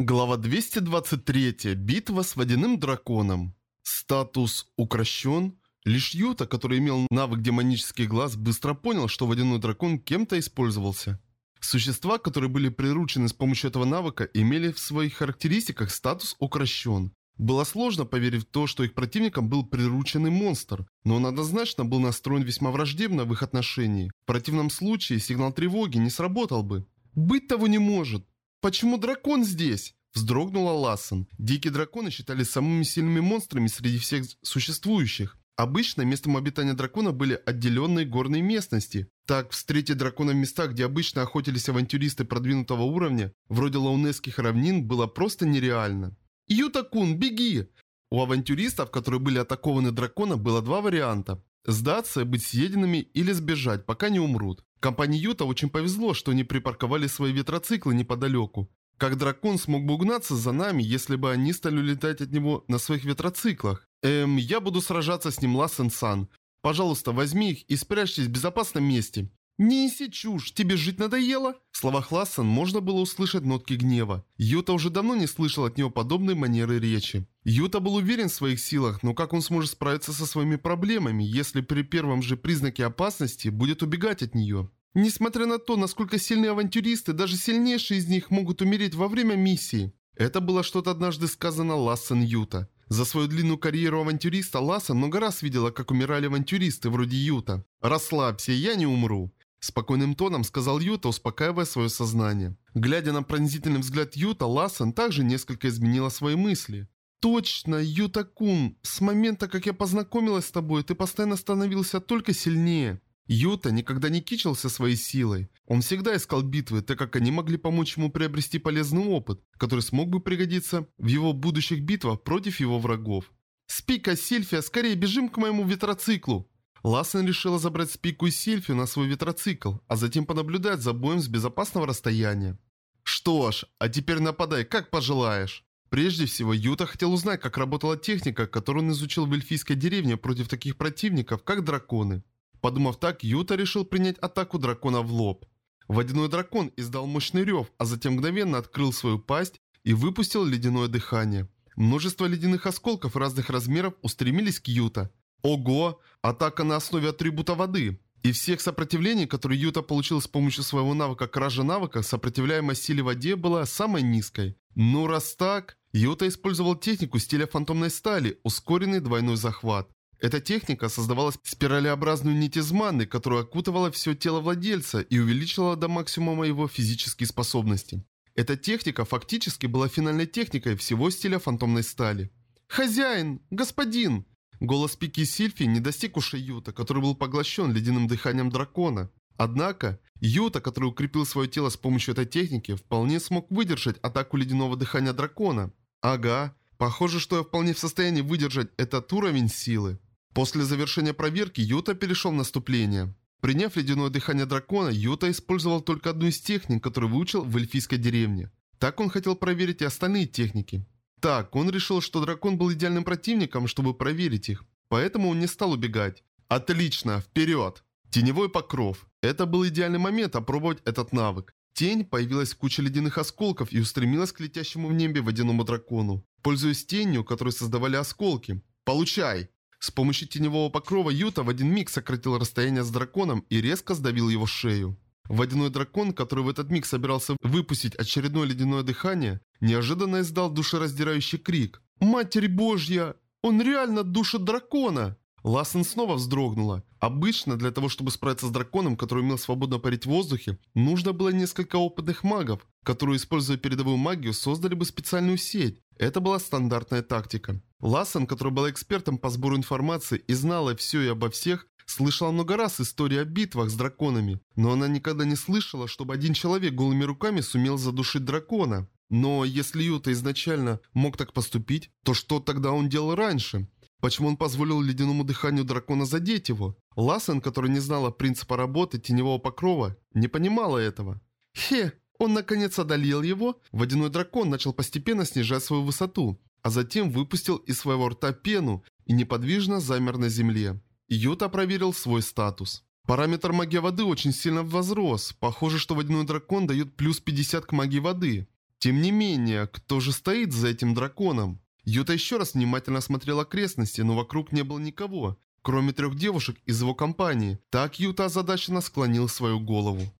Глава 223. Битва с водяным драконом. Статус укращен. Лишь Юта, который имел навык демонический глаз, быстро понял, что водяной дракон кем-то использовался. Существа, которые были приручены с помощью этого навыка, имели в своих характеристиках статус укращен. Было сложно поверить в то, что их противником был прирученный монстр, но он однозначно был настроен весьма враждебно в их отношении. В противном случае сигнал тревоги не сработал бы. Быть того не может. Почему дракон здесь? Вздрогнула Лассен. Дикие драконы считались самыми сильными монстрами среди всех существующих. Обычно местом обитания дракона были отделенные горные местности. Так, встретить дракона в местах, где обычно охотились авантюристы продвинутого уровня, вроде лаунесских равнин, было просто нереально. «Ютакун, беги!» У авантюристов, которые были атакованы драконом, было два варианта. Сдаться, быть съеденными или сбежать, пока не умрут. Компании Юта очень повезло, что они припарковали свои ветроциклы неподалеку. Как дракон смог бы угнаться за нами, если бы они стали улетать от него на своих ветроциклах? Эм, я буду сражаться с ним, Лассен-сан. Пожалуйста, возьми их и спрячьтесь в безопасном месте. «Не неси чушь, тебе жить надоело?» В словах Лассен можно было услышать нотки гнева. Юта уже давно не слышал от нее подобной манеры речи. Юта был уверен в своих силах, но как он сможет справиться со своими проблемами, если при первом же признаке опасности будет убегать от нее? Несмотря на то, насколько сильные авантюристы, даже сильнейшие из них могут умереть во время миссии. Это было что-то однажды сказано Лассен Юта. За свою длинную карьеру авантюриста Лассен много раз видела, как умирали авантюристы вроде Юта. «Расслабься, я не умру». Спокойным тоном сказал Юта, успокаивая свое сознание. Глядя на пронзительный взгляд Юта, Лассен также несколько изменила свои мысли. «Точно, Юта-кун, с момента, как я познакомилась с тобой, ты постоянно становился только сильнее». Юта никогда не кичился своей силой. Он всегда искал битвы, так как они могли помочь ему приобрести полезный опыт, который смог бы пригодиться в его будущих битвах против его врагов. «Спика, Сильфия, скорее бежим к моему ветроциклу!» Лассен решила забрать Спику и Сильфию на свой ветроцикл, а затем понаблюдать за боем с безопасного расстояния. Что ж, а теперь нападай, как пожелаешь. Прежде всего, Юта хотел узнать, как работала техника, которую он изучил в эльфийской деревне против таких противников, как драконы. Подумав так, Юта решил принять атаку дракона в лоб. Водяной дракон издал мощный рев, а затем мгновенно открыл свою пасть и выпустил ледяное дыхание. Множество ледяных осколков разных размеров устремились к Юта. Ого! Атака на основе атрибута воды. И всех сопротивлений, которые Юта получил с помощью своего навыка кража навыка, сопротивляемость силе воде была самой низкой. Ну раз так, Юта использовал технику стиля фантомной стали, ускоренный двойной захват. Эта техника создавала спиралеобразную нить из маны, которая окутывала все тело владельца и увеличивала до максимума его физические способности. Эта техника фактически была финальной техникой всего стиля фантомной стали. «Хозяин! Господин!» Голос Пики Сильфи не достиг ушей Юта, который был поглощен ледяным дыханием дракона. Однако, Юта, который укрепил свое тело с помощью этой техники, вполне смог выдержать атаку ледяного дыхания дракона. Ага, похоже, что я вполне в состоянии выдержать этот уровень силы. После завершения проверки Юта перешел в наступление. Приняв ледяное дыхание дракона, Юта использовал только одну из техник, которую выучил в эльфийской деревне. Так он хотел проверить и остальные техники. Так, он решил, что дракон был идеальным противником, чтобы проверить их. Поэтому он не стал убегать. Отлично, вперед! Теневой покров. Это был идеальный момент опробовать этот навык. Тень появилась в куче ледяных осколков и устремилась к летящему в небе водяному дракону. Пользуясь тенью, которую создавали осколки. Получай! С помощью теневого покрова Юта в один миг сократил расстояние с драконом и резко сдавил его шею. Водяной дракон, который в этот миг собирался выпустить очередное ледяное дыхание, неожиданно издал душераздирающий крик. «Матерь Божья! Он реально душит дракона!» Лассен снова вздрогнула. Обычно для того, чтобы справиться с драконом, который умел свободно парить в воздухе, нужно было несколько опытных магов, которые, используя передовую магию, создали бы специальную сеть. Это была стандартная тактика. Лассен, который был экспертом по сбору информации и знала все и обо всех, слышала много раз истории о битвах с драконами, но она никогда не слышала, чтобы один человек голыми руками сумел задушить дракона. Но если Юта изначально мог так поступить, то что тогда он делал раньше? Почему он позволил ледяному дыханию дракона задеть его? Лассен, который не знала принципа работы теневого покрова, не понимала этого. Хе, он наконец одолел его. Водяной дракон начал постепенно снижать свою высоту, а затем выпустил из своего рта пену и неподвижно замер на земле. Юта проверил свой статус. Параметр магии воды очень сильно возрос. Похоже, что водяной дракон дает плюс 50 к магии воды. Тем не менее, кто же стоит за этим драконом? Юта еще раз внимательно осмотрел окрестности, но вокруг не было никого, кроме трех девушек из его компании. Так Юта озадаченно склонил свою голову.